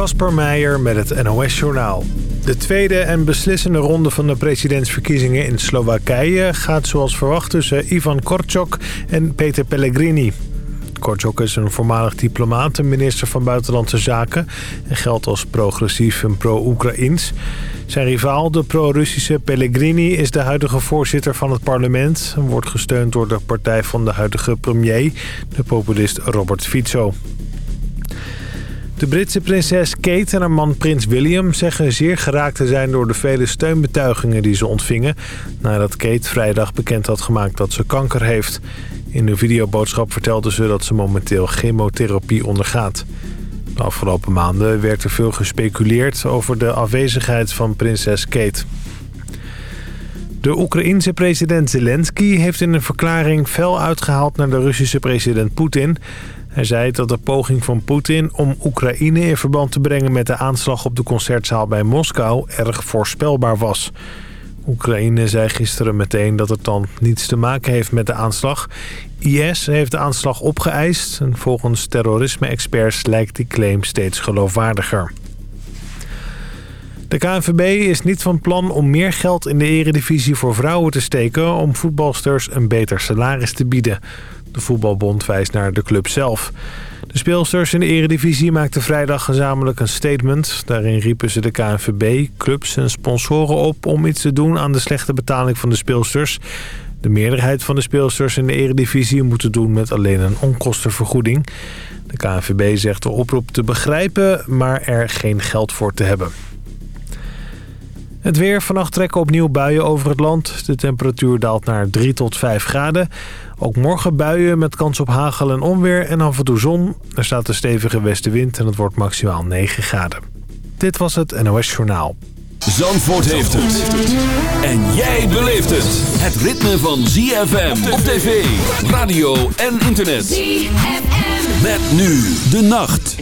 Kasper Meijer met het NOS-journaal. De tweede en beslissende ronde van de presidentsverkiezingen in Slowakije... gaat zoals verwacht tussen Ivan Korčok en Peter Pellegrini. Korčok is een voormalig diplomaat en minister van Buitenlandse Zaken... en geldt als progressief en pro-Oekraïns. Zijn rivaal, de pro-Russische Pellegrini, is de huidige voorzitter van het parlement... en wordt gesteund door de partij van de huidige premier, de populist Robert Fico. De Britse prinses Kate en haar man prins William zeggen zeer geraakt te zijn door de vele steunbetuigingen die ze ontvingen... nadat Kate vrijdag bekend had gemaakt dat ze kanker heeft. In een videoboodschap vertelde ze dat ze momenteel chemotherapie ondergaat. De afgelopen maanden werd er veel gespeculeerd over de afwezigheid van prinses Kate. De Oekraïense president Zelensky heeft in een verklaring fel uitgehaald naar de Russische president Poetin... Hij zei dat de poging van Poetin om Oekraïne in verband te brengen met de aanslag op de concertzaal bij Moskou erg voorspelbaar was. Oekraïne zei gisteren meteen dat het dan niets te maken heeft met de aanslag. IS heeft de aanslag opgeëist en volgens terrorisme-experts lijkt die claim steeds geloofwaardiger. De KNVB is niet van plan om meer geld in de eredivisie voor vrouwen te steken... om voetbalsters een beter salaris te bieden. De voetbalbond wijst naar de club zelf. De speelsters in de eredivisie maakten vrijdag gezamenlijk een statement. Daarin riepen ze de KNVB, clubs en sponsoren op om iets te doen aan de slechte betaling van de speelsters. De meerderheid van de speelsters in de eredivisie moeten doen met alleen een onkostenvergoeding. De KNVB zegt de oproep te begrijpen, maar er geen geld voor te hebben. Het weer. Vannacht trekken opnieuw buien over het land. De temperatuur daalt naar 3 tot 5 graden. Ook morgen buien met kans op hagel en onweer en af en toe zon. Er staat een stevige westenwind en het wordt maximaal 9 graden. Dit was het NOS Journaal. Zandvoort heeft het. En jij beleeft het. Het ritme van ZFM op tv, radio en internet. ZFM. Met nu de nacht.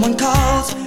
someone calls.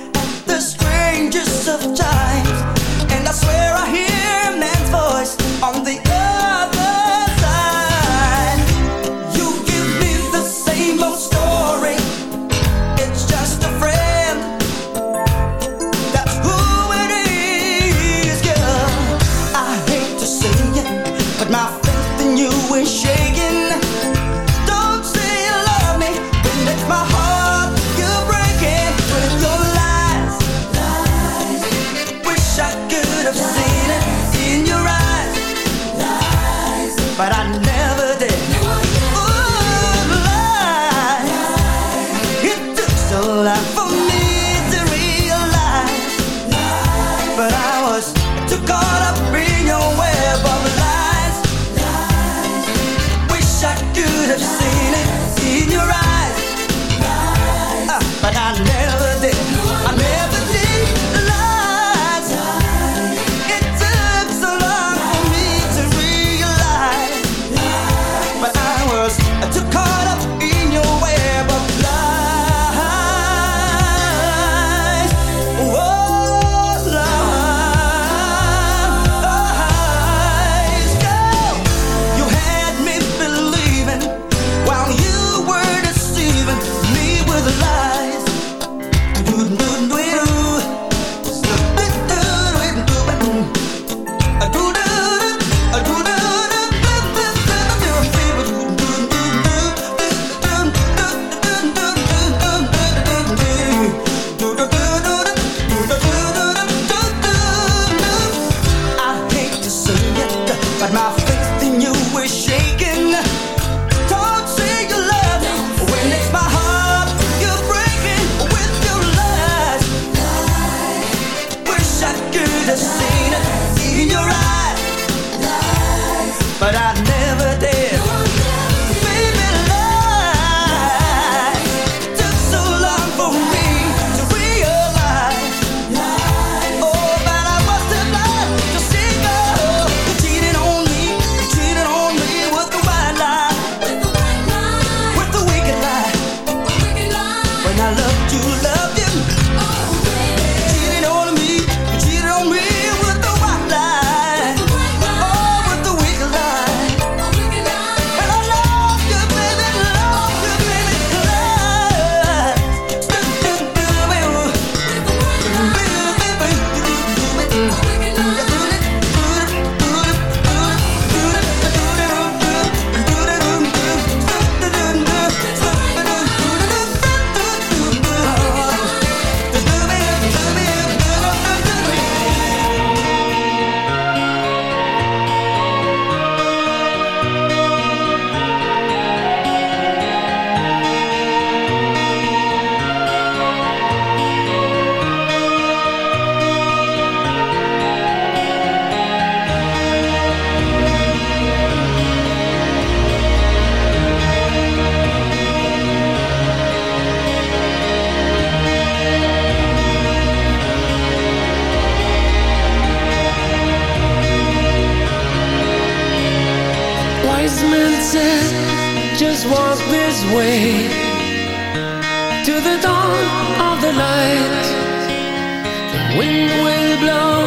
wind will blow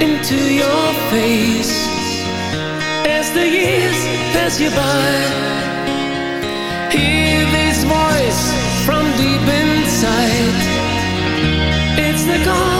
into your face as the years pass you by. Hear this voice from deep inside. It's the call.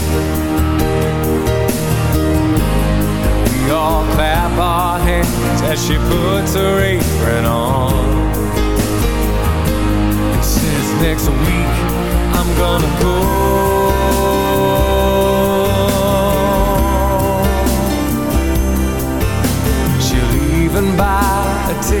All clap our hands as she puts her apron on and says, Next week I'm gonna go. even buy a ticket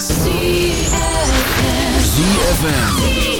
ZFM. ZFM.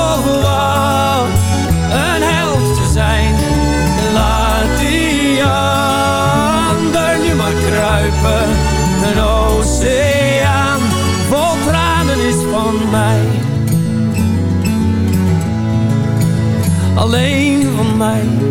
mij. Alleen van mij.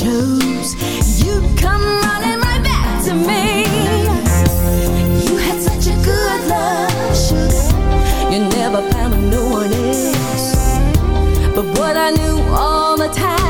chose, you come running right back to me. You had such a good love, sugar. You never found no one else. But what I knew all the time,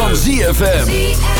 van ZFM.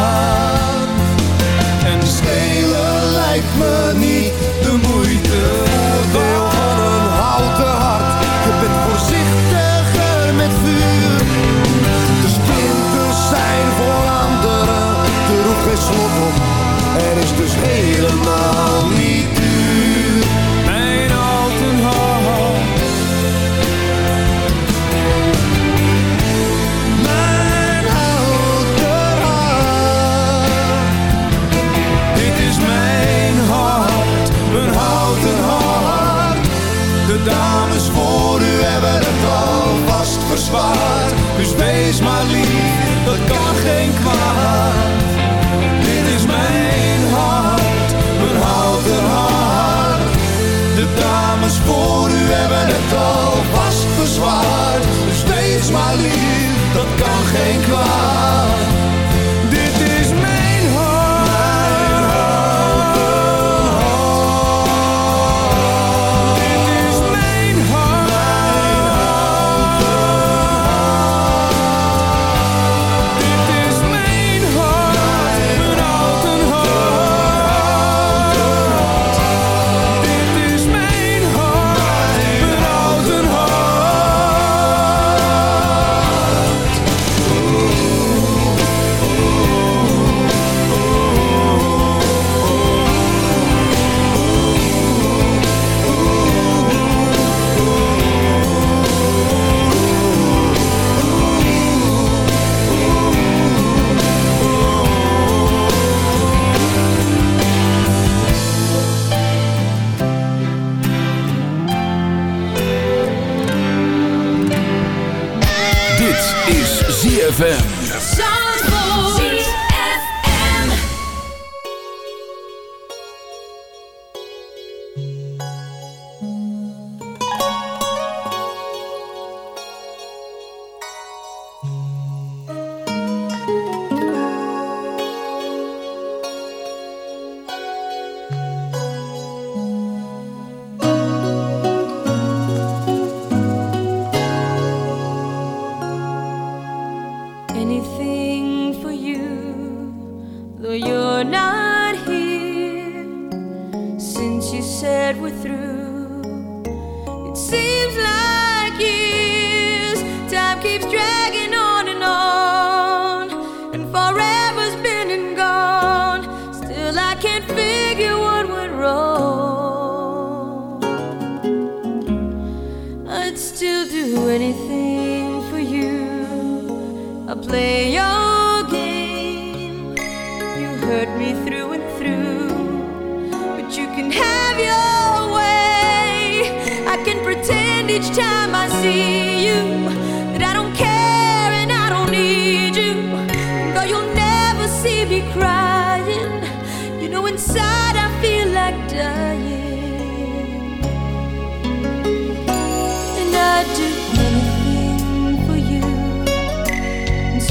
dames voor u hebben het al.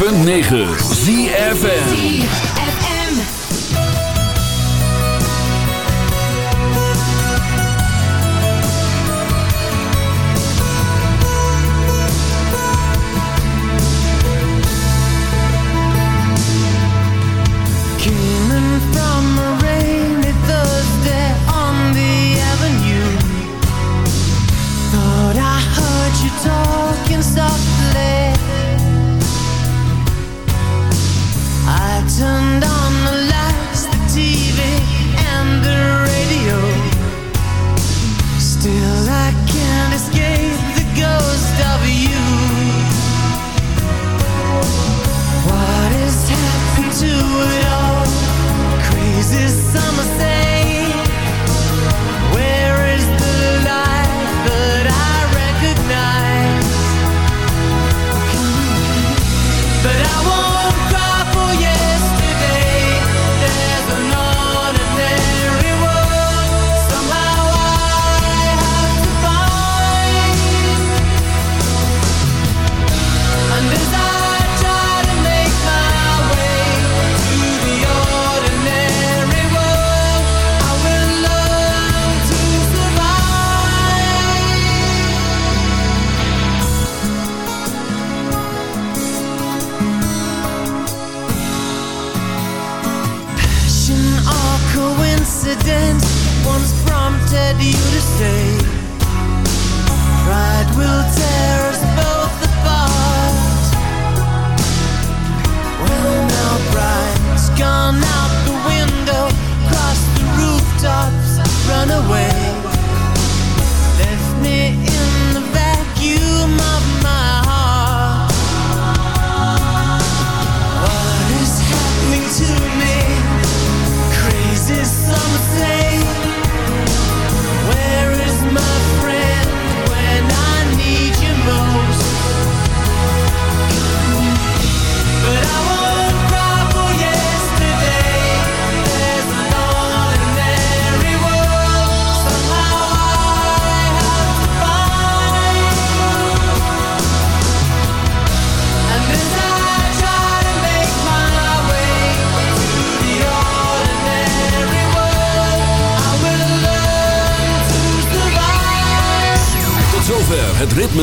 106.9 ZFN